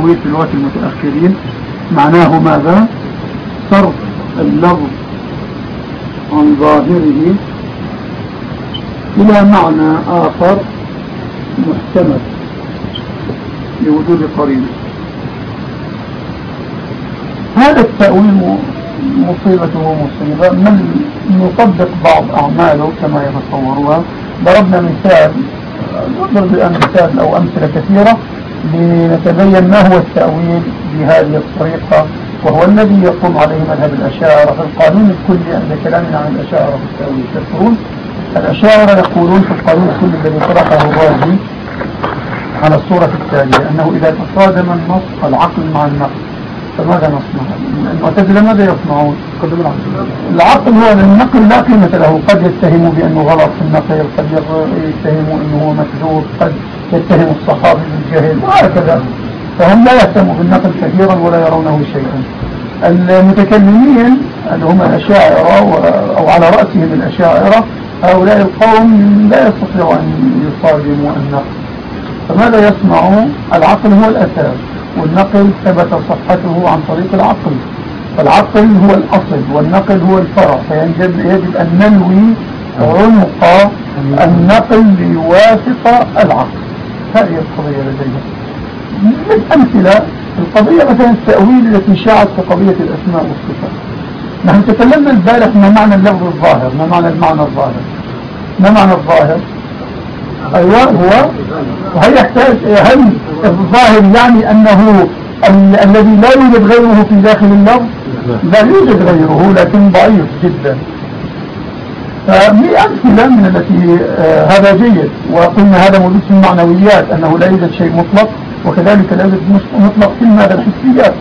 التأويل في لغة المتأخرين. معناه ماذا؟ صرف اللفظ عن ظاهره إلى معنى آخر محتمل لوجود قرينة. هذا التأويل مصيبة من يطبق بعض أعماله كما يتصورها. ضربنا مثال نضرب الآن مثال أو أمثلة كثيرة. لنتبين ما هو التأويل بهذه الطريقة وهو الذي يقوم عليه مذهب الأشاعرة. في القانون الكلي عند كلامنا عن الأشاعرة في التأويل تذكرون الأشاعرة يقولون في القانون الكلي الذي طرحه الرازي على الصورة التالية أنه إذا تصادم النص العقل مع النقل فماذا نصنع؟ المعتزلة ماذا يصنعون؟ العقل هو النقل لا قيمة له. قد يتهموا بأنه غلط في النقل قد يتهموا أنه مكذوب قد يتهم الصحابي بالجهل وهكذا فهم لا يهتموا بالنقل كثيرا ولا يرونه شيئا. المتكلمين اللي هم الأشاعرة أو على رأسهم الأشاعرة هؤلاء القوم لا يستطيعوا أن يصادموا النقل. فماذا يصنع؟ العقل هو الأساس والنقل ثبت صحته عن طريق العقل. فالعقل هو الأصل والنقل هو الفرع. فيجب يجب أن نلوي عمق النقل ليوافق العقل. هذه القضية لدينا. من أمثلة القضية مثلا التأويل التي شاعت في قضية الأسماء والصفات. نحن تكلمنا البارح ما معنى اللفظ الظاهر ما معنى المعنى الظاهر. ما معنى الظاهر؟ أيوة هو وهل يحتاج هل الظاهر يعني أنه الذي لا يوجد غيره في داخل اللفظ؟ لا يوجد غيره لكن ضعيف جدا. فمي أمثلة من التي آه هذا جيد. وقلنا هذا موجود في المعنويات أنه لا يوجد شيء مطلق وكذلك لا يوجد مطلق في ماذا الحسيات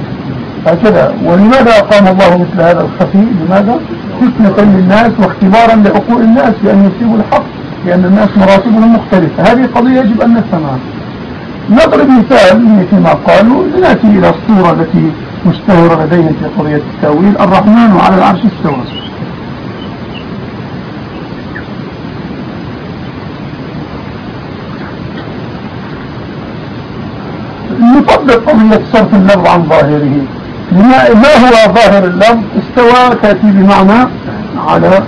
هكذا. ولماذا أقام الله مثل هذا الخفي لماذا؟ فتنة للناس واختبارا لعقول الناس بأن يصيبوا الحق لأن الناس مراتبهم مختلفة. هذه قضية يجب أن نفهمها. نضرب مثال فيما قالوا لنأتي إلى الصورة التي مشتهرة لديهم في قضية التأويل الرحمن على العرش استوى. نطبق قضية صرف اللفظ عن ظاهره. ما هو ظاهر اللفظ؟ استوى تأتي بمعنى على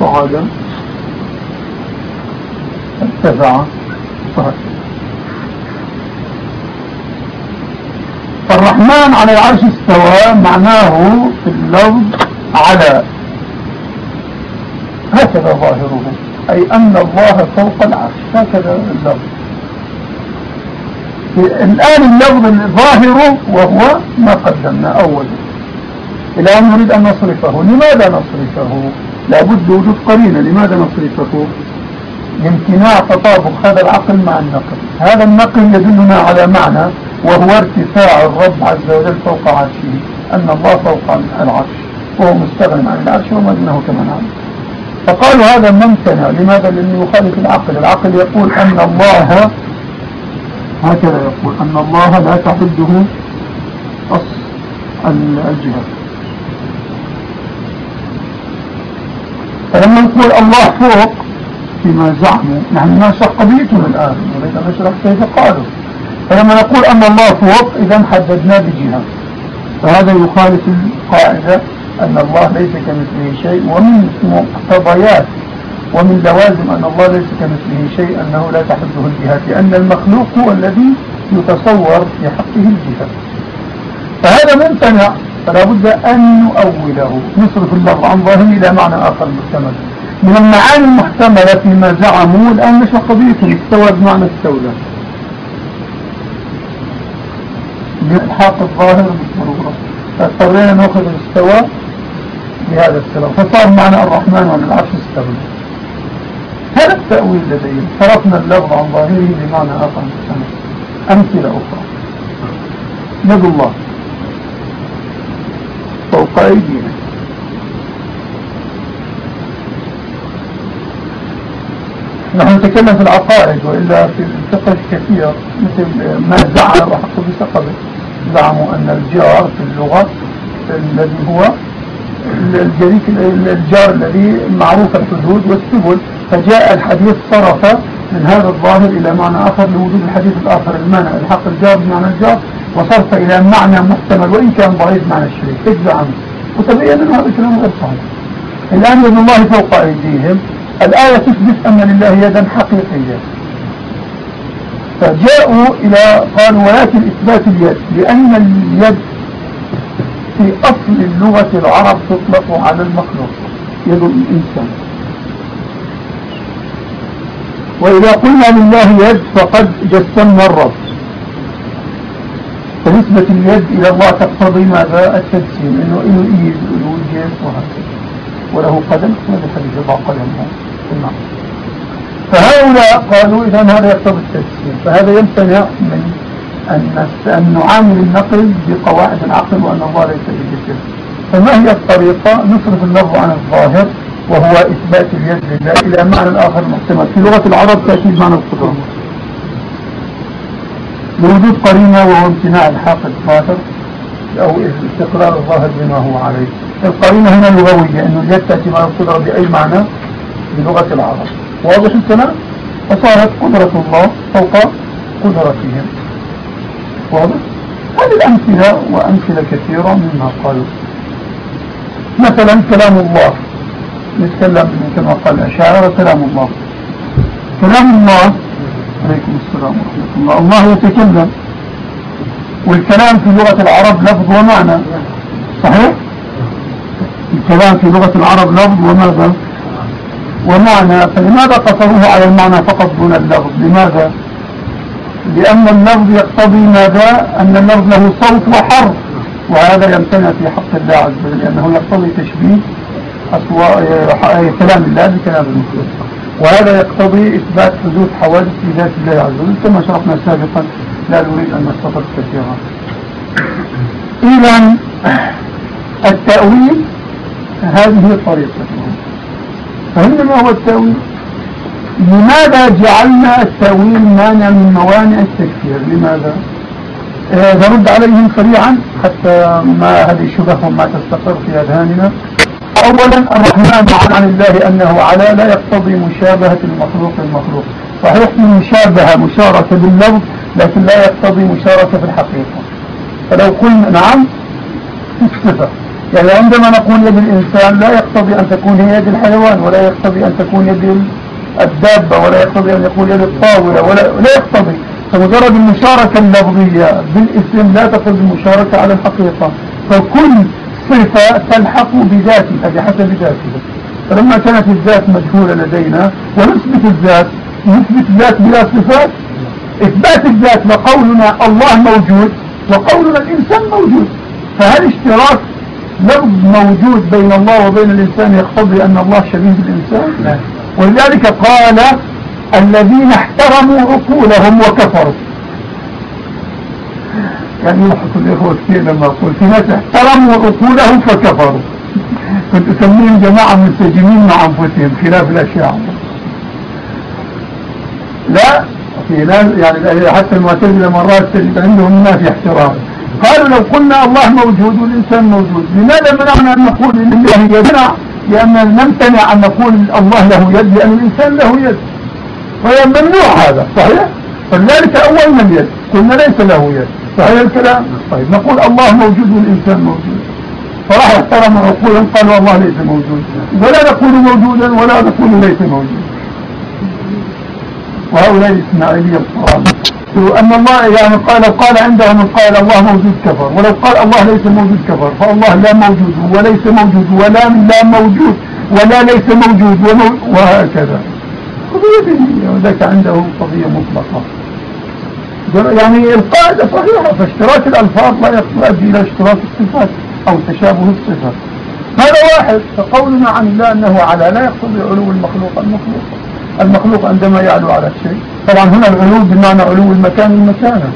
صعدا ارتفع صعد فالرحمن على العرش استوى معناه في اللفظ على. هكذا ظاهره. أي أن الله فوق العرش. هكذا اللفظ. الآن اللفظ الظاهر وهو ما قدمنا أولا أن نريد أن نصرفه. لماذا نصرفه؟ لابد وجود قرينة. لماذا نصرفه؟ لامتناع تطابق هذا العقل مع النقل. هذا النقل يدلنا على معنى وهو ارتفاع الرب عز وجل فوق عرشه أن الله فوق العرش وهو مستغن عن العرش وما دونه كما نعلم. فقالوا هذا ممتنع. لماذا؟ لأنه يخالف العقل. العقل يقول أن الله هكذا يقول أن الله لا تحده الجهة فلما نقول الله فوق فيما زعموا نحن نشرح قضيتنا الآن أن نشرح كيف قالوا؟ فلما نقول أن الله فوق إذا حددنا بجهة فهذا يخالف القاعدة أن الله ليس كمثله شيء ومن مقتضيات ومن لوازم أن الله ليس كمثله شيء أنه لا تحده الجهات لأن المخلوق هو الذي يتصور في حقه الجهة فهذا ممتنع فلا بد أن نؤوله نصرف اللفظ عن ظاهره إلى معنى آخر محتمل من المعاني المحتملة فيما زعموا الآن نشرح قضية استوى بمعنى استولى. بإلحاق الظاهر بالضرورة فاضطرينا نأخذ الاستوى بهذا السبب. فصار معنى الرحمن عن العرش استولى. هذا التأويل لديهم صرفنا اللفظ عن ظاهره بمعنى آخر أمثلة أخرى. يد الله. فوق أيدينا. نحن نتكلم في العقائد وإلا في الفقه كثير مثل ما زعم وحق بسقبه زعموا أن الجار في اللغة الذي هو الجار الذي معروف الحدود والسبل. فجاء الحديث صرف من هذا الظاهر إلى معنى آخر لوجود الحديث الآخر المانع الحق الجار بمعنى الجار وصرف إلى معنى محتمل وإن كان ضعيف معنى الشريك. اجزع عنه. وتبين أن هذا كلام غير صحيح. الآن يد الله فوق أيديهم الآية تثبت أن لله يدا حقيقية. فجاءوا إلى قالوا ولكن إثبات اليد لأن اليد في أصل اللغة العرب تطلق على المخلوق يد الإنسان. وإذا قلنا لله يد فقد جسمنا الرب. فنسبة اليد إلى الله تقتضي ماذا؟ التجسيم إنه إنه إيد جيد وهكذا. وله قدم هذا حديث ضع قدمه نعم. فهؤلاء قالوا إذا هذا يقتضي التجسيم. فهذا يمتنع من أن أن نعامل النقل بقواعد العقل وأن الله ليس بجسم. فما هي الطريقة؟ نصرف اللفظ عن الظاهر. وهو إثبات اليد لله إلى معنى آخر محتمل في لغة العرب تأتي بمعنى القدرة لوجود قرينة وهو امتناع الحق الظاهر أو استقرار الظاهر بما هو عليه. القرينة هنا لغوية أنه اليد تأتي معنى القدرة بأي معنى؟ بلغة العرب. واضح الكلام؟ فصارت قدرة الله فوق قدرتهم. واضح؟ هذه الأمثلة وأمثلة كثيرة مما قالوا. مثلا كلام الله. نتكلم كما قال الأشاعرة كلام الله. كلام الله. عليكم السلام ورحمة الله. الله يتكلم. والكلام في لغة العرب لفظ ومعنى. صحيح؟ الكلام في لغة العرب لفظ وماذا؟ ومعنى. فلماذا قصروه على المعنى فقط دون اللفظ؟ لماذا؟ لأن اللفظ يقتضي ماذا؟ أن اللفظ له صوت وحرف. وهذا يمتنع في حق الله عز وجل لأنه يقتضي تشبيه كلام الله بكلام المخلوق وهذا يقتضي إثبات حدوث حوادث في ذات الله عز وجل. كما شرحنا سابقا لا نريد أن نستطر كثيرا. إذا التأويل هذه طريقته فهمنا ما هو التأويل لماذا جعلنا التأويل مانع من موانع التكفير؟ لماذا؟ آه نرد عليهم سريعا حتى ما هذه شبههم ما تستقر في أذهاننا. أولا الرحمن عن الله أنه على لا يقتضي مشابهة المخلوق المخلوق. صحيح في مشابهة مشاركة باللفظ لكن لا يقتضي مشاركة في الحقيقة. فلو قلنا نعم في يعني عندما نقول يد الإنسان لا يقتضي أن تكون هي يد الحيوان ولا يقتضي أن تكون يد الدابة ولا يقتضي أن يكون يد الطاولة ولا لا يقتضي. فمجرد المشاركة اللفظية بالاسم لا تقتضي المشاركة على الحقيقة. فكل صفة تلحق بذاتها بحسب ذاتها فلما كانت الذات مجهولة لدينا ونثبت الذات نثبت الذات بلا صفات إثبات الذات وقولنا الله موجود وقولنا الإنسان موجود. فهل اشتراك لفظ موجود بين الله وبين الإنسان يقتضي أن الله شبيه بالإنسان؟ لا. ولذلك قال الذين احترموا عقولهم وكفروا. يعني يضحك الإخوة كثير لما أقول في ناس احترموا عقولهم فكفروا. كنت أسميهم جماعة منسجمين مع أنفسهم خلاف الأشياء لا في ناس يعني حتى المعتزلة مرات تجد عندهم ناس احترام. قالوا لو قلنا الله موجود والإنسان موجود لماذا منعنا أن نقول إن الله يمنع؟ لأننا نمتنع أن نقول الله له يد لأن الإنسان له يد. فهي ممنوع هذا صحيح؟ فلذلك أول من يد. قلنا ليس له يد. صحيح الكلام. طيب نقول الله موجود والإنسان موجود. فراح احترم عقولا قالوا الله ليس موجود. ولا نقول موجودا ولا نقول ليس موجود وهؤلاء الإسماعيلية القرآن. أن الله يعني قال قال عندهم من قال الله موجود كفر. ولو قال الله ليس موجود كفر فالله لا موجود وليس موجود ولا لا موجود ولا ليس موجود وهكذا. قضية دينية وذاك عندهم قضية مطلقة. يعني القاعدة صحيحة فاشتراك الألفاظ لا يؤدي إلى اشتراك الصفات أو تشابه الصفات. هذا واحد فقولنا عن الله أنه على لا يقتضي علو المخلوق المخلوق المخلوق عندما يعلو على الشيء طبعا هنا العلو بمعنى علو المكان المكانة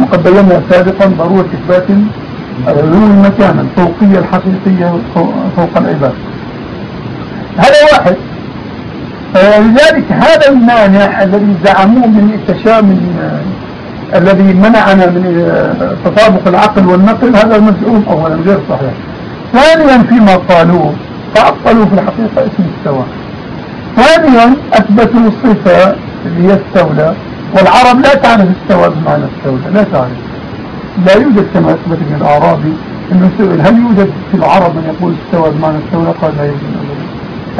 وقد بينا سابقا ضرورة إثبات العلو المكانة الفوقية الحقيقية فوق العباد. هذا واحد. لذلك هذا المانع الذي زعموه من التشامل الذي منعنا من تطابق العقل والنقل هذا مزعوم اولا غير صحيح. ثانيا فيما قالوه تعطلوا في الحقيقة اسم السواء. ثانيا أثبتوا الصفة اللي هي السولة والعرب لا تعرف السواء بمعنى السولة لا تعرف. لا يوجد كما أثبت من الأعرابي أنه هل يوجد في العرب من يقول استوى بمعنى استوى قال لا يوجد.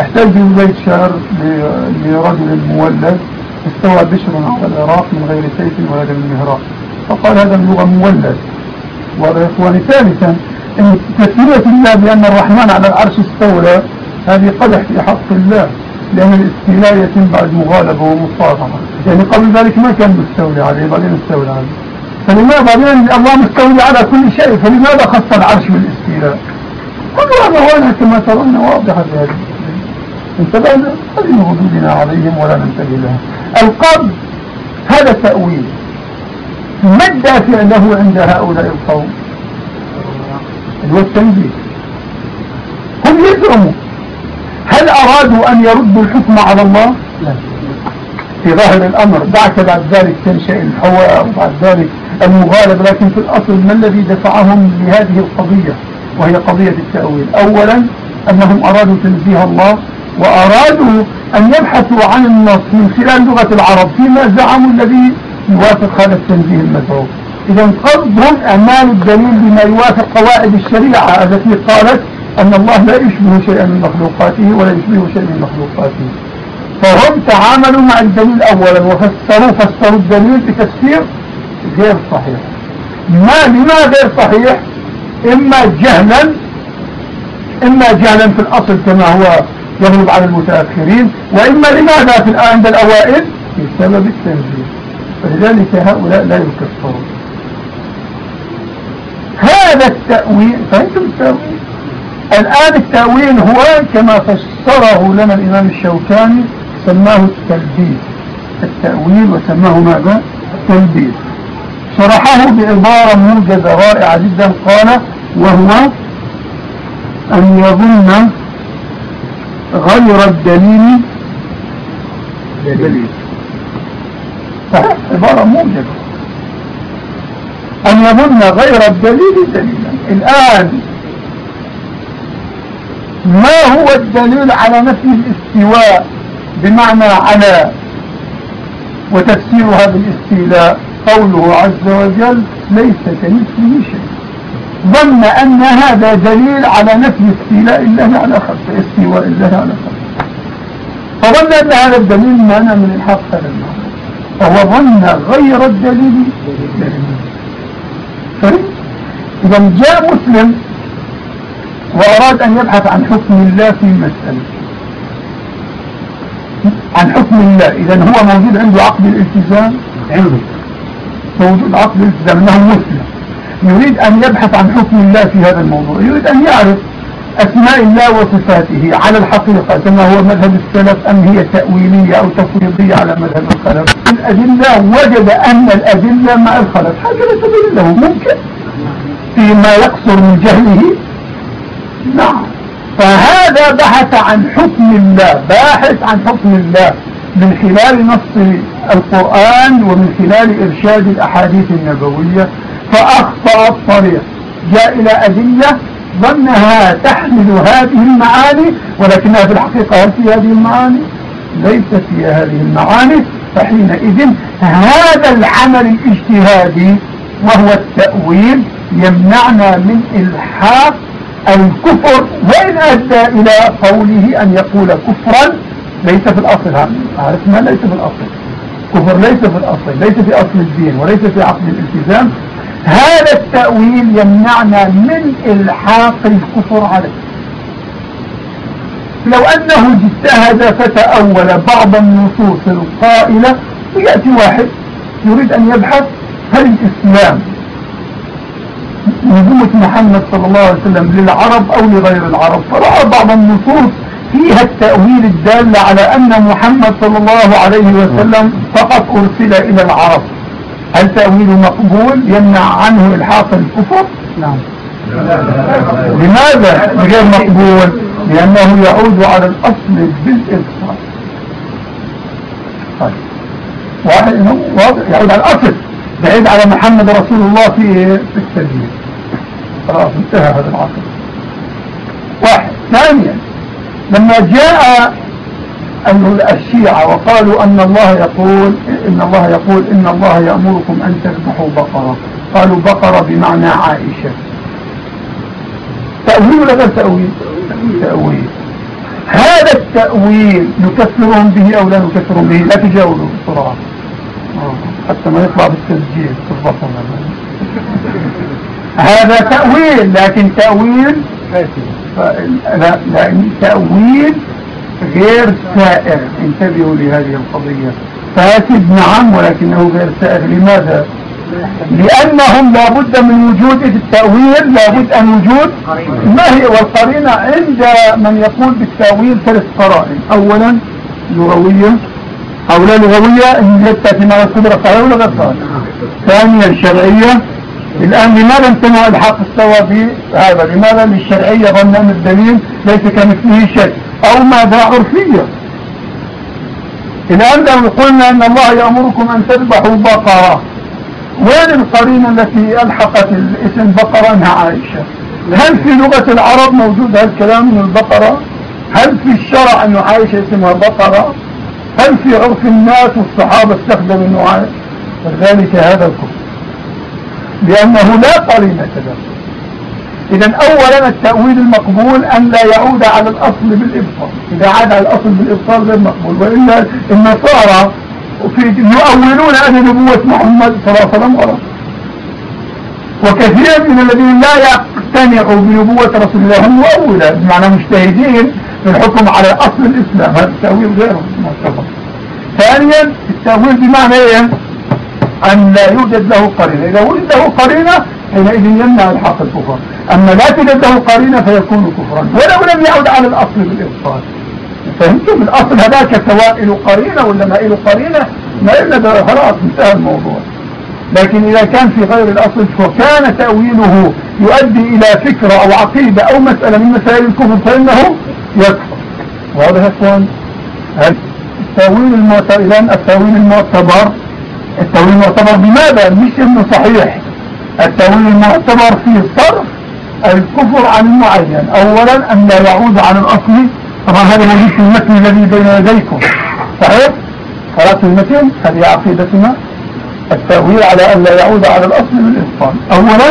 أحتاج بيت شعر لرجل مولد استوى بشر على العراق من غير سيف ولا دم مهراق. فقال هذا اللغة مولد. وهذا إخواني ثالثا إن تسمية الله بأن الرحمن على العرش استولى هذه قدح في حق الله لأن الاستيلاء يتم بعد مغالبة ومصادمة. يعني قبل ذلك ما كان مستولي عليه بعدين استولى عليه. فلماذا؟ بعدين الله مستولي على كل شيء فلماذا خص العرش بالاستيلاء؟ كل هذا واضح كما ترون واضحة هذه. انتبهنا هذه ردودنا عليهم ولا ننتبه لها القبض هذا تأويل. ما الدافع له عند هؤلاء القوم؟ هو التنزيل هم يزعموا. هل أرادوا أن يردوا الحكم على الله؟ لا. في ظاهر الأمر دعك بعد ذلك تنشأ الحواء وبعد ذلك المغالب لكن في الأصل ما الذي دفعهم لهذه القضية؟ وهي قضية التأويل. أولا أنهم أرادوا تنزيه الله وأرادوا أن يبحثوا عن النص من خلال لغة العرب فيما زعموا الذي يوافق هذا التنزيه المدعو إذا قصدهم أعمال الدليل بما يوافق قواعد الشريعة. التي قالت أن الله لا يشبه شيئا من مخلوقاته ولا يشبه شيئا من مخلوقاته. فهم تعاملوا مع الدليل أولا وفسروا فسروا الدليل بتفسير غير صحيح. ما لما غير صحيح؟ إما جهلا إما جهلا في الأصل كما هو يغلب على المتأخرين وإما لماذا في عند الأوائل؟ بسبب التنزيل فلذلك هؤلاء لا يكفرون. هذا التأويل فهمتم التأويل؟ الآن التأويل هو كما فسره لنا الإمام الشوكاني سماه التلبيس. التأويل وسماه ماذا؟ التلبيس. شرحه بعبارة موجزة رائعة جدا قال وهو أن يظن غير الدليل. دليل عبارة موجزة. أن يظن غير الدليل دليلا. الآن ما هو الدليل على نفي الاستواء؟ بمعنى على وتفسير هذا الاستيلاء قوله عز وجل ليس كمثله شيء. ظن أن هذا دليل على نفي استيلاء الله على خلقه استواء الله على خلقه فظن أن هذا الدليل معنى من الحق هذا المعنى فهو ظن غير الدليل. دليل إذا جاء مسلم وأراد أن يبحث عن حكم الله في مسألة عن حكم الله. إذا هو موجود عنده عقد الالتزام. عنده. موجود عقد الالتزام. أنه مسلم. يريد أن يبحث عن حكم الله في هذا الموضوع. يريد أن يعرف أسماء الله وصفاته على الحقيقة كما هو مذهب السلف أم هي تأويلية أو تفويضية على مذهب الخلف. الأدلة وجد أن الأدلة مع الخلف. حاجة لا تدل له. ممكن. فيما يقصر من جهله. نعم. فهذا بحث عن حكم الله. باحث عن حكم الله. من خلال نص القرآن ومن خلال إرشاد الأحاديث النبوية. فأخطأ الطريق. جاء إلى أدلة ظنها تحمل هذه المعاني ولكنها في الحقيقة هل في هذه المعاني؟ ليست في هذه المعاني. فحينئذ هذا العمل الاجتهادي وهو التأويل يمنعنا من إلحاق الكفر. وإن أدى إلى قوله أن يقول كفرا ليس في الأصل عرفنا؟ ليس في الأصل. كفر ليس في الأصل ليس في أصل الدين وليس في عقل الالتزام. هذا التأويل يمنعنا من إلحاق الكفر عليه. لو أنه اجتهد فتأول بعض النصوص القائلة ويأتي واحد يريد أن يبحث هل الإسلام نبوة محمد صلى الله عليه وسلم للعرب أو لغير العرب؟ فرأى بعض النصوص فيها التأويل الدال على أن محمد صلى الله عليه وسلم فقط أرسل إلى العرب. هل تأويل مقبول يمنع عنه الحاق الكفر؟ نعم. لماذا غير مقبول؟ لأنه يعود على الأصل بالإبصار طيب. واحد واضح؟ يعود على الأصل. بعيد على محمد رسول الله في في التدبير خلاص انتهى هذا العصر واحد. ثانيا لما جاء الشيعة وقالوا أن الله يقول إن الله يقول إن الله يأمركم أن تذبحوا بقرة. قالوا بقرة بمعنى عائشة. تأويل ولا غير تأويل؟ تأويل. هذا التأويل نكفرهم به أو لا نكفرهم به؟ لا تجاوزوا بسرعة. آه، حتى ما يطلع بالتسجيل في البطن هذا تأويل لكن تأويل لا لأن تأويل غير سائر. انتبهوا لهذه القضية. فاسد نعم ولكنه غير سائر. لماذا؟ لأنهم لابد من وجود التأويل لابد أن وجود ما هي؟ والقرينة عند من يقول بالتأويل ثلاث قرائن. أولا لغوية أو لا لغوية إن جدت معنى القدرة صحيح ولا غير ثانيا شرعية. الآن لماذا امتنع الحق استوى في هذا لماذا؟ للشرعية ظن أن الدليل ليس كمثله شيء. أو ماذا عرفية؟ الآن لو قلنا أن الله يأمركم أن تذبحوا بقرة. وين القرينة التي ألحقت الاسم بقرة؟ أنها عائشة. هل في لغة العرب موجود هذا الكلام من البقرة؟ هل في الشرع أنه عائشة اسمها بقرة؟ هل في عرف الناس والصحابة استخدموا أنه عائشة؟ فذلك هذا الكفر. لأنه لا قرينة له. إذا أولا التأويل المقبول أن لا يعود على الأصل بالإبطال. إذا عاد على الأصل بالإبطال غير مقبول. وإلا النصارى يؤولون أن نبوة محمد صلى الله عليه وسلم غلط وكثير من الذين لا يقتنعوا بنبوة رسول الله هم مؤولة. بمعنى مجتهدين في الحكم على أصل الإسلام. هذا التأويل غير معتبر ثانيا التأويل بمعنى إيه؟ أن لا يوجد له قرينة. إذا وجد له قرينة حينئذ يمنع الحق الكفر أما لا توجد له قرينة فيكون كفرا. ولو لم يعد على الأصل بالإبطال. فهمتم الأصل هذاك سواء له قرينة ولا ما له قرينة ما إلا خلاص انتهى الموضوع. لكن إذا كان في غير الأصل فكان تأويله يؤدي إلى فكرة أو عقيدة أو مسألة من مسائل الكفر فإنه يكفر. واضح يا إخوان؟ التأويل المعتبر إذن التأويل المعتبر التأويل المعتبر بماذا؟ مش إنه صحيح. التأويل المعتبر في صرف الكفر عن المعين. اولا أن لا يعود عن الأصل. طبعا هذا موجود في المتن الذي بين يديكم. صحيح؟ قرأت المتن هذه عقيدتنا. التأويل على أن لا يعود على الأصل بالإبطال أولا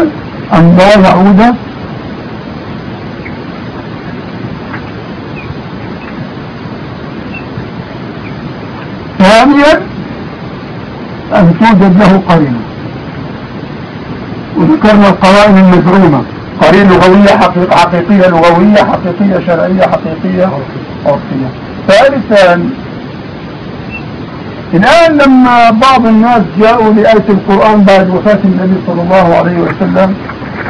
أن لا يعود. ثانيا أن توجد له قرينة. وذكرنا القرائن المزرومة قرين لغوية حقيقية لغوية حقيقية شرعية حقيقية عرفية ثالثا الآن لما بعض الناس جاءوا لآية القرآن بعد وفاة النبي صلى الله عليه وسلم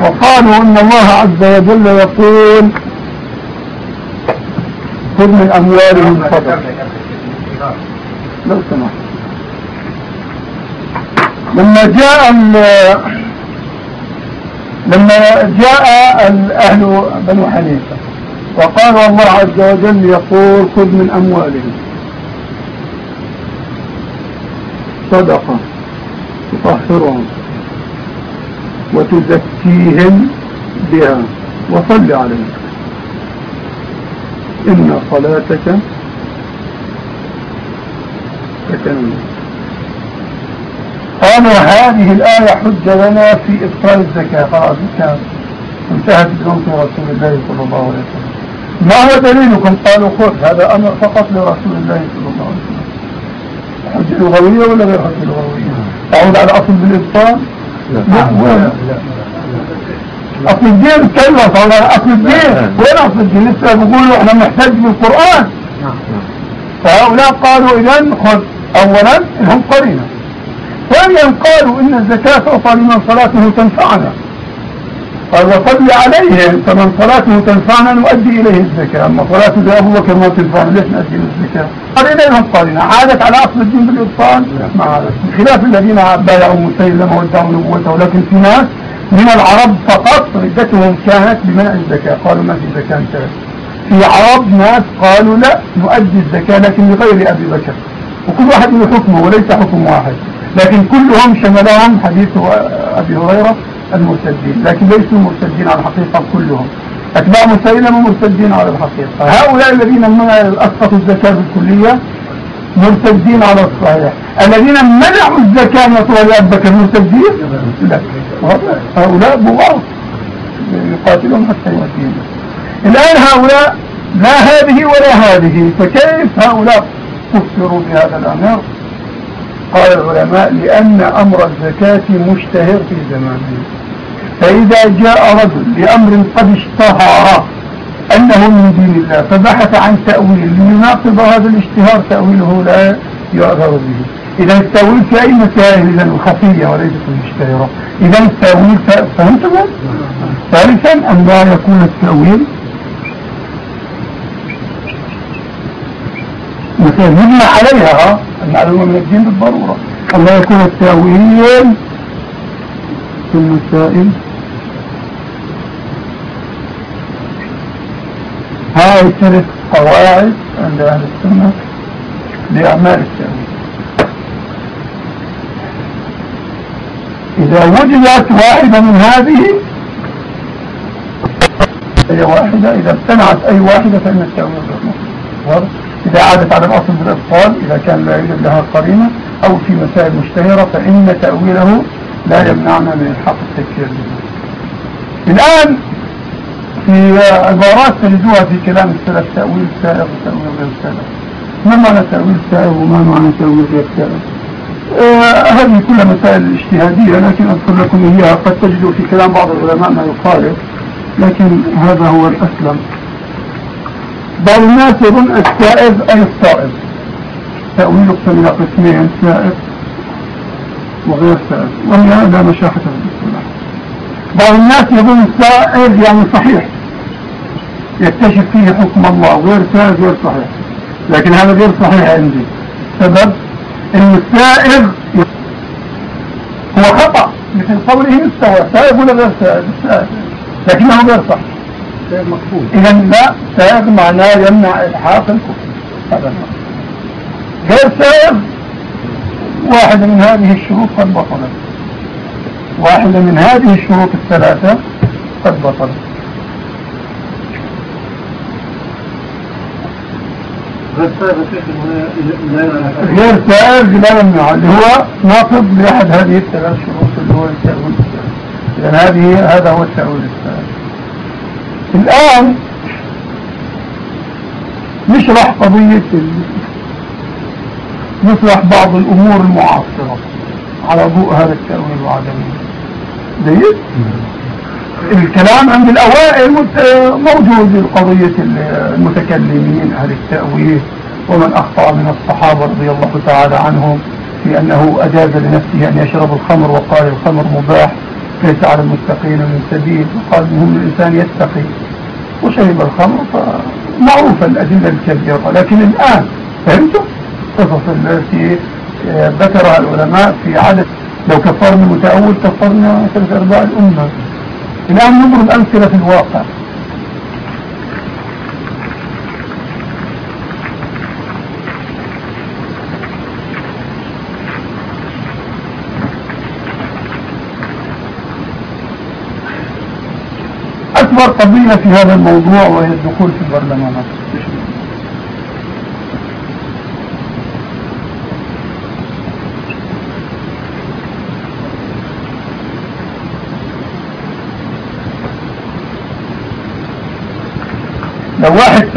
وقالوا إن الله عز وجل يقول خذ من أموالهم صدق لو سمحت. لما جاء لما جاء الأهل بنو حنيفة وقالوا الله عز وجل يقول خذ من أموالهم. صدقة. تطهرهم. وتزكيهم بها. وصل عليهم إن صلاتك سكن قالوا هذه الآية حجة لنا في إبطال الزكاة. خلاص كان انتهت بنصر رسول الله صلى الله عليه وسلم. ما هو دليلكم؟ قالوا خذ هذا أمر فقط لرسول الله صلى الله عليه وسلم. حجة لغوية ولا غير حجة لغوية؟ تعود على أصل بالإبطال لا. لا. أصل الدين كلمة على أصل الدين. وين أصل الدين؟ لسه بيقولوا إحنا نحتاج بالقرآن فهؤلاء قالوا إذن خذ. أولا هم قرينة. ثانيا قالوا إن الزكاة تعطى لمن صلاته تنفعنا. قال وصلي عليهم فمن صلاته تنفعنا نؤدي إليه الزكاة. أما صلاته لأبو بكر ما تنفعنا ليش نؤدي الزكاة؟ قال لهم قالنا عادت على أصل الدين بالإبطال. ما عادت. خلاف الذين بايعوا مسيلمة وادعوا نبوته ولكن في ناس من العرب فقط ردتهم كانت بمنع الزكاة. قالوا ما في زكاة انتهت في عرب ناس قالوا لا نؤدي الزكاة لكن لغير أبي بكر. وكل واحد له حكمه وليس حكم واحد. لكن كلهم شملهم حديث أبي هريرة المرتدين لكن ليسوا مرتدين على الحقيقة كلهم. أتباع مسيلمة مرتدين على الحقيقة. هؤلاء الذين أسقطوا الزكاة بالكلية مرتدين على الصحيح. الذين منعوا الزكاة يطلع لأبك المرتدين لا. هؤلاء بغاة. يقاتلون حتى يؤديهم الآن هؤلاء لا هذه ولا هذه فكيف هؤلاء كفروا بهذا الأمر؟ قال العلماء لأن أمر الزكاة مشتهر في زمانه. فإذا جاء رجل لأمر قد اشتهر أنه من دين الله فبحث عن تأويل ليناقض هذا الاشتهار تأويله لا يعذر به. إذا التأويل في أي إذا الخفية وليست المشتهرة إذا التأويل فهمتم؟ ثالثا أن لا يكون التأويل نبنى عليها المعلومة من الدين بالضرورة. أن لا يكون التأويل في المسائل. هاي ثلاث قواعد عند أهل السنة لأعمال التأويل. إذا وجدت واحدة من هذه هي واحدة إذا امتنعت أي واحدة فإن التأويل غير إذا عادت على الأصل بالإبطال إذا كان لا يوجد لها قرينة أو في مسائل مشتهرة فإن تأويله لا يمنعنا من الحق التكفير الآن في عبارات تجدوها في كلام السلف تأويل سائغ وتأويل غير سائغ ما معنى تأويل سائغ وما معنى تأويل غير سائغ آه هذه كلها مسائل اجتهادية لكن أذكر لكم إياها. قد تجدوا في كلام بعض العلماء ما يخالف لكن هذا هو الأسلم. بعض الناس يظن السائغ أي الصائغ تأويل إلى قسمين سائغ وغير سائغ وهي لا مشاحة في الاصطلاح. بعض الناس يظن السائغ يعني صحيح. يكتشف فيه حكم الله. غير سائغ غير صحيح. لكن هذا غير صحيح عندي. سبب إن السائغ هو خطأ. مثل قوله مستوى سائغ ولا غير سائغ لكنه غير صح اذا لا سائغ معناه يمنع إلحاق الكفر. هذا غير سائغ واحدة من هذه الشروط قد بطلت. واحدة من هذه الشروط الثلاثة قد بطلت. غير سائغ لا يمنع اللي هو ناقض لأحد هذه الثلاث شروط اللي هو التأويل. إذن هذه هذا هو التأويل الثالث. الآن نشرح قضية نشرح بعض الأمور المعاصرة على ضوء هذا التأويل وعدمه جيد؟ الكلام عند الأوائل موجود قضية المتكلمين أهل التأويل ومن أخطأ من الصحابة رضي الله تعالى عنهم في أنه أجاز لنفسه أن يشرب الخمر وقال الخمر مباح. ليس على المتقين من سبيل. وقال مهم الإنسان يتقي. وشرب الخمر فمعروفة الأدلة الكبيرة. لكن الآن فهمتم قصص التي ذكرها العلماء في عدد. لو كفرنا متأول كفرنا ثلاث أرباع الأمة. الآن ننظر الأمثلة في الواقع. أكبر قضية في هذا الموضوع وهي الدخول في البرلمانات لو واحد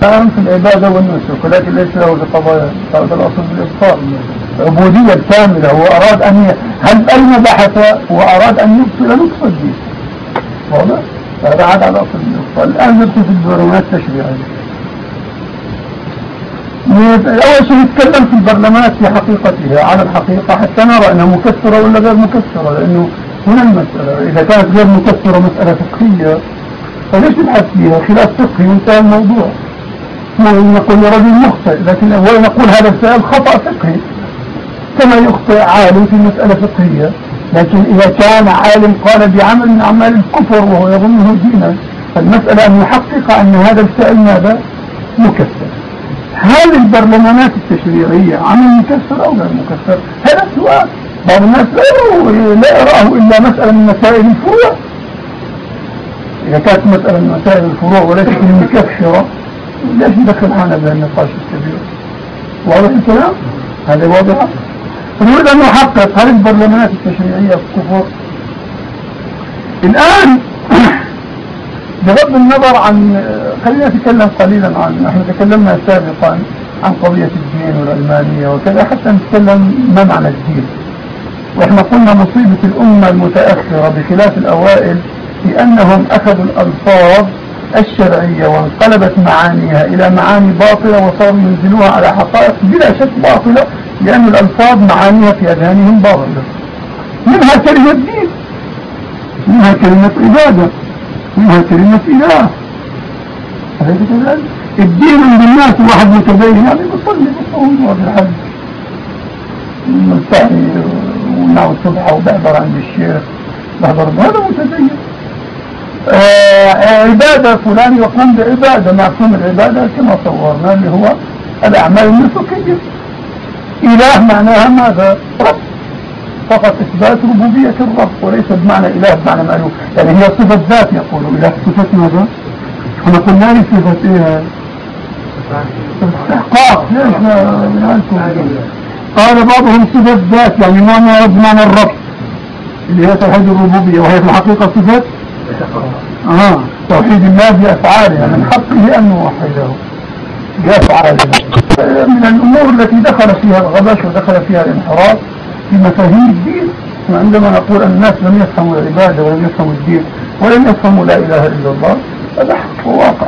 سأل في العبادة والنسك ولكن ليس له في قضايا هذا الأصل بالإبطال العبودية الكاملة هو أراد أن. هل أين بحث هو أراد أن يبطل نصف الدين واضح؟ هذا عاد على أصل الإبطال الآن ندخل في الدوريات التشريعية أول شيء نتكلم في البرلمانات في حقيقتها على الحقيقة حتى نرى أنها مكسرة ولا غير مكسرة لأنه هنا المسألة. إذا كانت غير مكسرة مسألة فقهية فليش نبحث فيها؟ خلاف فقهي وانتهى الموضوع. نقول رجل مخطئ لكن هو نقول هذا السؤال خطأ فقهي. كما يخطئ عالم في مسألة فقهية. لكن إذا كان عالم قال بعمل من أعمال الكفر وهو يظنه دينا فالمسألة أن يحقق أن هذا الفعل ماذا؟ مكسر هل البرلمانات التشريعية عمل مكسر أو غير مكسر هذا السؤال. بعض الناس لا يراه إلا مسألة من مسائل الفروع. إذا كانت مسألة من مسائل الفروع وليست من مكفرة ليش ندخل حالنا بهالنقاش الكبير. واضح الكلام؟ هذا واضح؟ نريد أن نحقق هل البرلمانات التشريعية كفر الآن بغض النظر عن خلينا نتكلم قليلا عن نحن تكلمنا سابقا عن قضية الدين والعلمانية وكذا حتى نتكلم ما معنى الدين. وإحنا قلنا مصيبة الأمة المتأخرة بخلاف الأوائل في أنهم أخذوا الألفاظ الشرعية وانقلبت معانيها إلى معاني باطلة وصاروا ينزلوها على حقائق بلا شك باطلة لأن الألفاظ معانيها في أذهانهم باطلة. منها كلمة دين منها كلمة عبادة منها كلمة إله. أليس كذلك؟ الدين عند الناس واحد متدين يعني بيصلي بصوم وفي الحج ملتحي ونعو الصبح وبحضر عند الشيخ بحضر هذا متدين عبادة فلان يقوم بعبادة معصوم العبادة كما صورنا اللي هو الأعمال النسكية إله معناها ماذا؟ رب. فقط إثبات ربوبية الرب وليس بمعنى إله بمعنى مألوف يعني هي صفة ذات يقول إله. صفة ماذا؟ إحنا قلنا لي صفة إيه؟ استحقاق ليش قال بعضهم صفة ذات يعني معنى بمعنى الرب. اللي هي توحيد الربوبية وهي في الحقيقة صفة آه توحيد الله بأفعاله من حقه أن نوحده بأفعاله من الأمور التي دخل فيها الغبش ودخل فيها الانحراف في مفاهيم الدين. وعندما نقول أن الناس لم يفهموا العبادة ولم يفهموا الدين ولم يفهموا لا إله إلا الله هذا حق وواقع.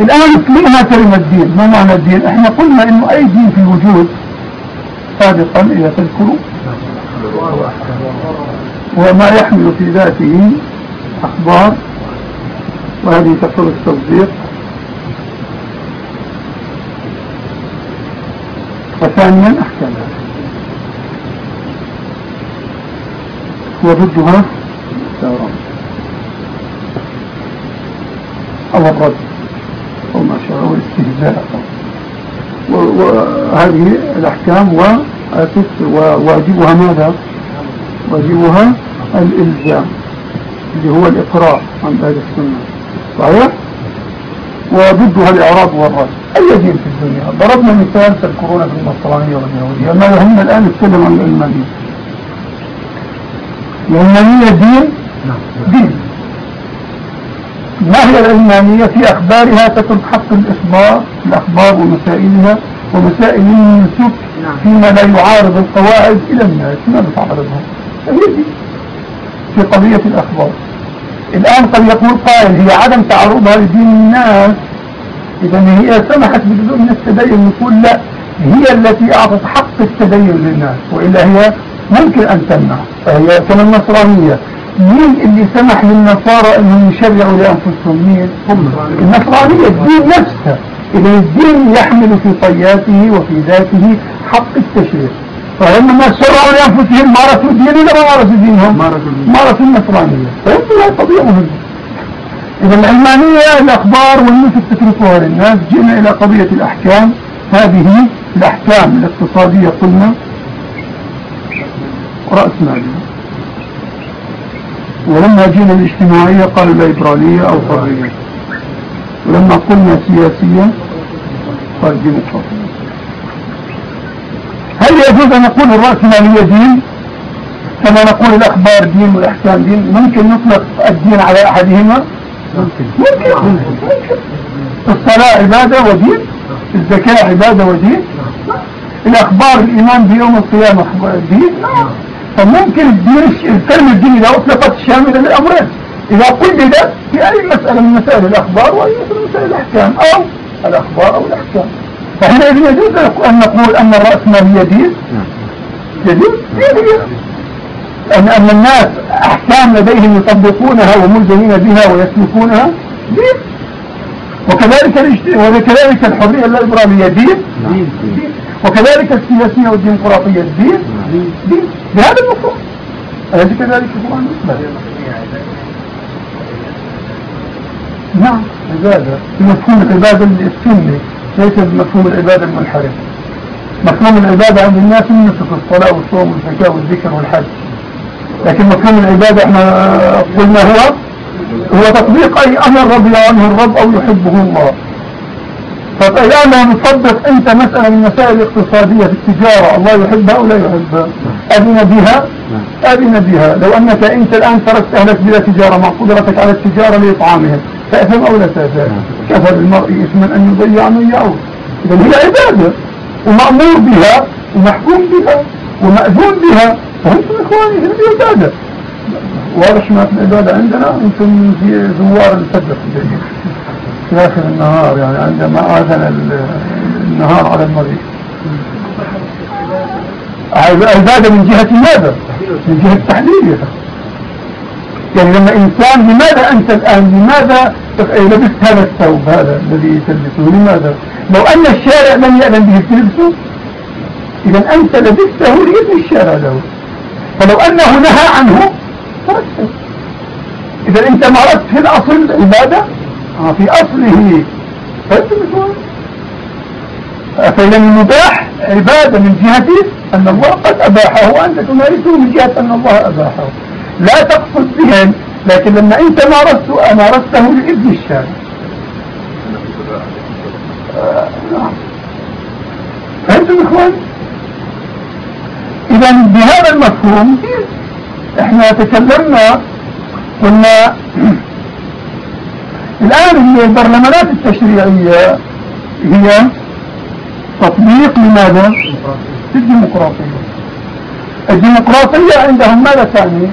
الآن منها كلمة دين ما معنى الدين؟ إحنا قلنا إنه أي دين في الوجود؟ سابقا إذا تذكروا. وما يحمل في ذاته أخبار وهذه تقتضي التصديق. وثانيا احكامها وضدها أو الرد أو ما شاء الاستهزاء وهذه الأحكام وواجبها ماذا؟ واجبها الإلزام اللي هو الاقرار عند أهل السنة. صحيح؟ وضدها الاعراض والرد. أي دين في الدنيا؟ ضربنا مثال تذكرون في النصرانيه واليهودية. ما يهمنا الآن نتكلم عن العلمانيه العلمانيه دين؟ دين. ما هي العلمانية في أخبارها تترك حق الإخبار الأخبار ومسائلها ومسائل النسك فيما لا يعارض القواعد إلى الناس. ما دي في قضية الأخبار. الآن قد يقول قائل هي عدم تعرضها لدين الناس. إذا هي سمحت بجزء من التدين نقول لا هي التي أعطت حق التدين للناس وإلا هي ممكن أن تمنع. فهي كما النصرانية. مين اللي سمح للنصارى أنهم يشرعوا لأنفسهم؟ مين؟ هم. النصرانية الدين نفسها إذا الدين يحمل في طياته وفي ذاته حق التشريع. فهم ما شرعوا لانفسهم مارسوا الدين ولا ما مارسوا دينهم. مارسوا النصرانية. فهمتوا هذه قضية مهمة إذا العلمانية الأخبار والنسك تتركوها للناس. جئنا إلى قضية الأحكام. هذه الأحكام الاقتصادية قلنا. رأس مالية ولما جينا الاجتماعية قالوا ليبرالية أو حرية. ولما قلنا سياسية قال ديمقراطية هل يجوز أن نقول الرأسمالية دين؟ كما نقول الأخبار دين والأحكام دين. ممكن نطلق الدين على أحدهما؟ ممكن. ممكن. الصلاة عبادة ودين؟ الزكاة عبادة ودين؟ الأخبار الإيمان بيوم القيامة دين؟ فممكن الدين الكلمة الدين إذا أطلقت شاملة للأمرين. إذا قلدت في أي مسألة من مسائل الأخبار وأي مسألة من مسائل الأحكام أو الأخبار أو الأحكام. فحينئذ يجوز أن نقول أن الرأسمالية دين يجوز؟ دين أن, أن الناس أحكام لديهم يطبقونها وملزمين بها ويسلكونها؟ دين وكذلك وكذلك الحرية الليبرالية دين؟ وكذلك السياسية والديمقراطية؟ دين دين بهذا المفهوم. أليس كذلك القرآن نعم. عبادة. بمفهوم العبادة السني ليس بمفهوم العبادة المنحرف مفهوم العبادة عند الناس النسك الصلاة والصوم والزكاة والذكر والحج. لكن مفهوم العبادة إحنا قلنا هو هو تطبيق أي أمر رضي عنه الرب أو يحبه الله. فطالما نطبق أنت مسألة من المسائل الاقتصادية في التجارة. الله يحبها أو لا يحبها. أذن بها؟ أذن بها. لو أنك أنت الآن تركت أهلك بلا تجارة مع قدرتك على التجارة لإطعامهم. تأثم أو لا تأثم كفى بالمرء اسما أن يضيع من يعود. اذا هي عبادة. ومأمور بها ومحكوم بها ومأذون بها. فانتم إخواني هذه عبادة واضح ما العبادة عندنا؟ أنتم في زوار الفجر. في آخر النهار يعني عندما آذن النهار على المريض. عبادة من جهة ماذا؟ من جهة تحليلها يعني لما إنسان لماذا أنت الآن؟ لماذا لبست هذا الثوب هذا الذي تلبسه؟ لماذا؟ لو أن الشارع لم يأذن به تلبسه إذا أنت لبسته لإذن الشارع له. فلو أنه نهى عنه تركته. إذا أنت مارست في الأصل عبادة في أصله. فإذا المباح عبادة من جهة أن الله قد أباحه وأنت تمارسه من جهة أن الله أباحه. لا تقصد بهم لكن لما أنت مارسته مارسته لإذن الشارع نعم فهمتم إخوان إذا بهذا المفهوم إحنا تكلمنا قلنا الآن البرلمانات التشريعية هي تطبيق لماذا؟ الديمقراطية الديمقراطية عندهم ماذا تعني؟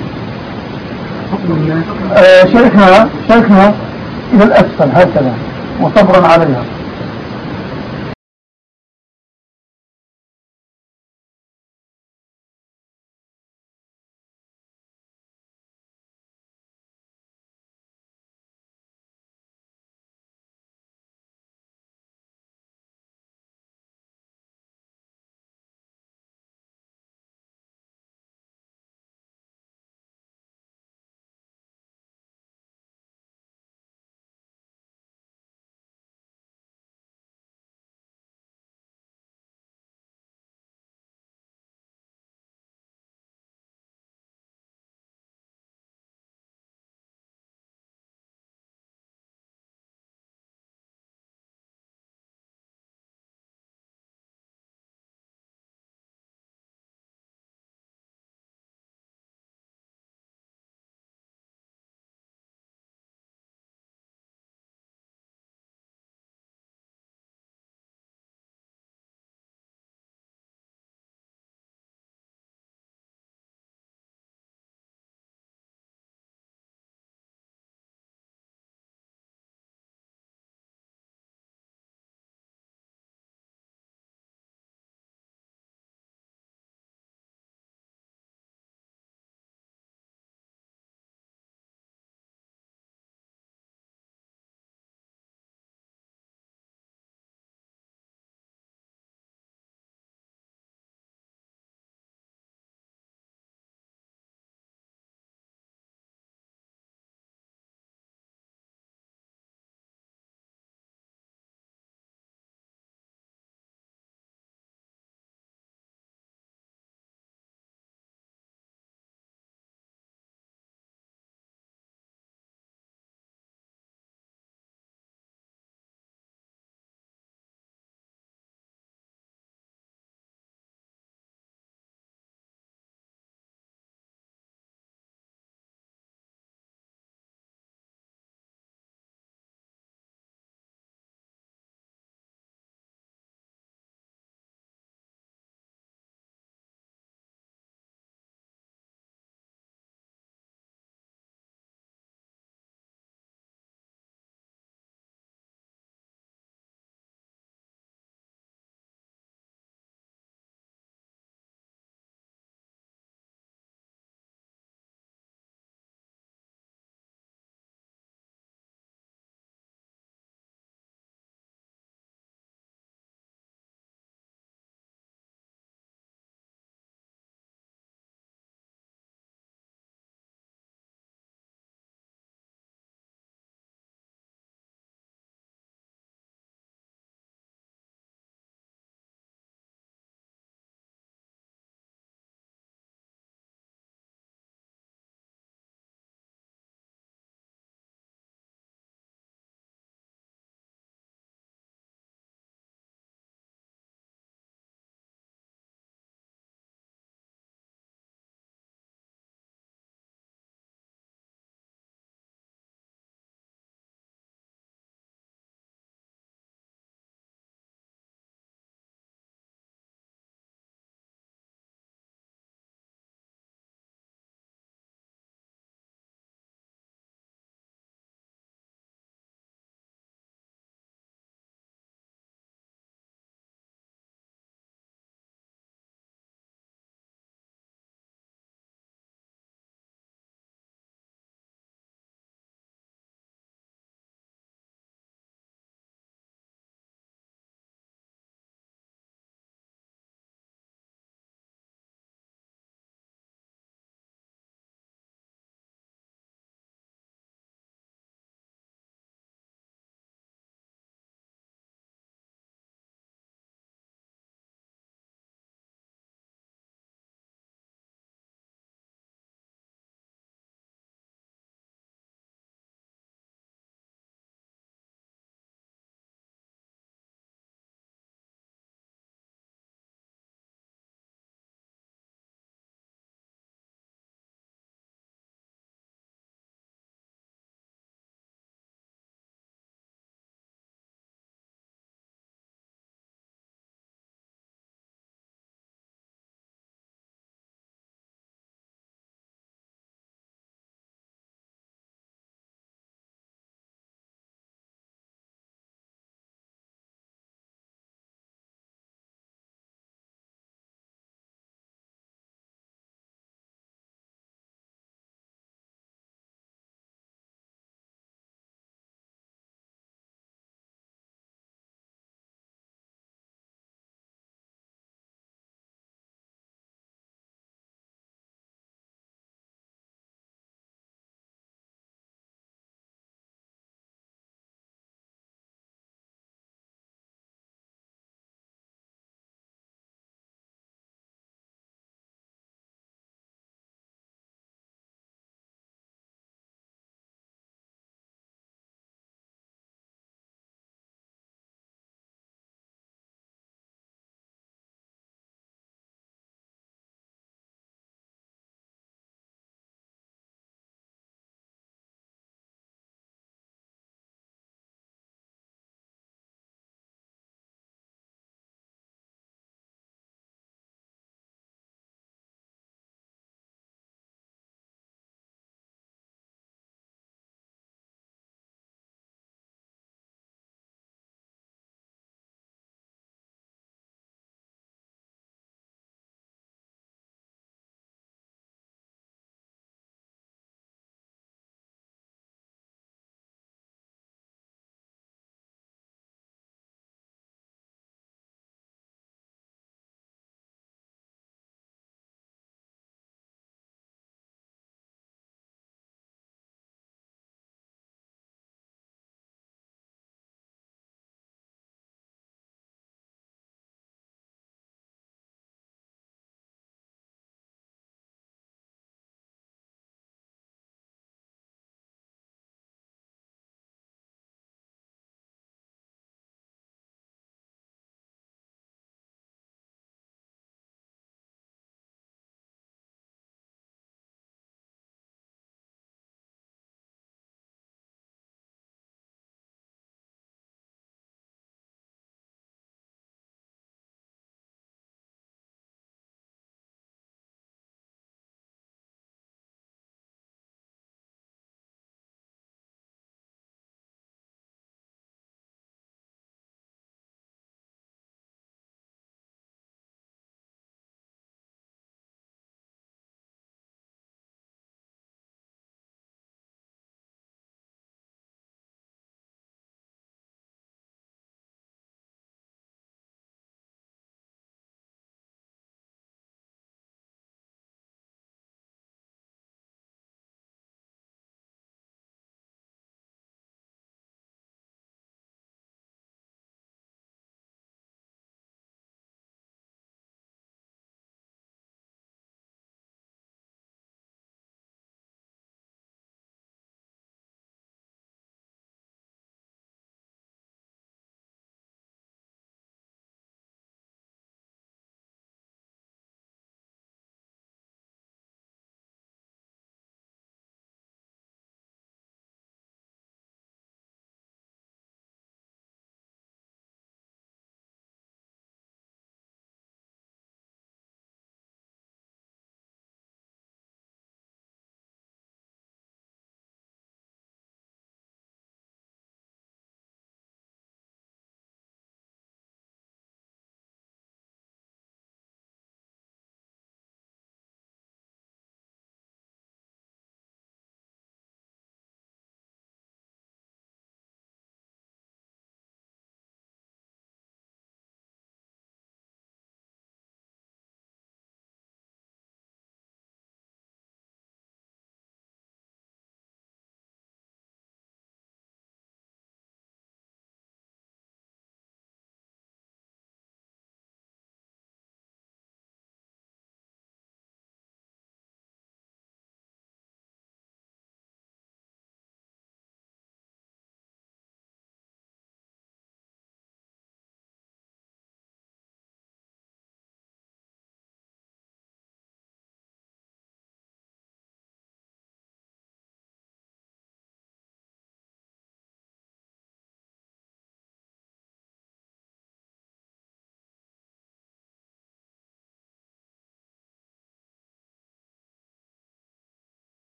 آه شيخنا شيخنا إلى الأسفل هكذا وصبرا عليها.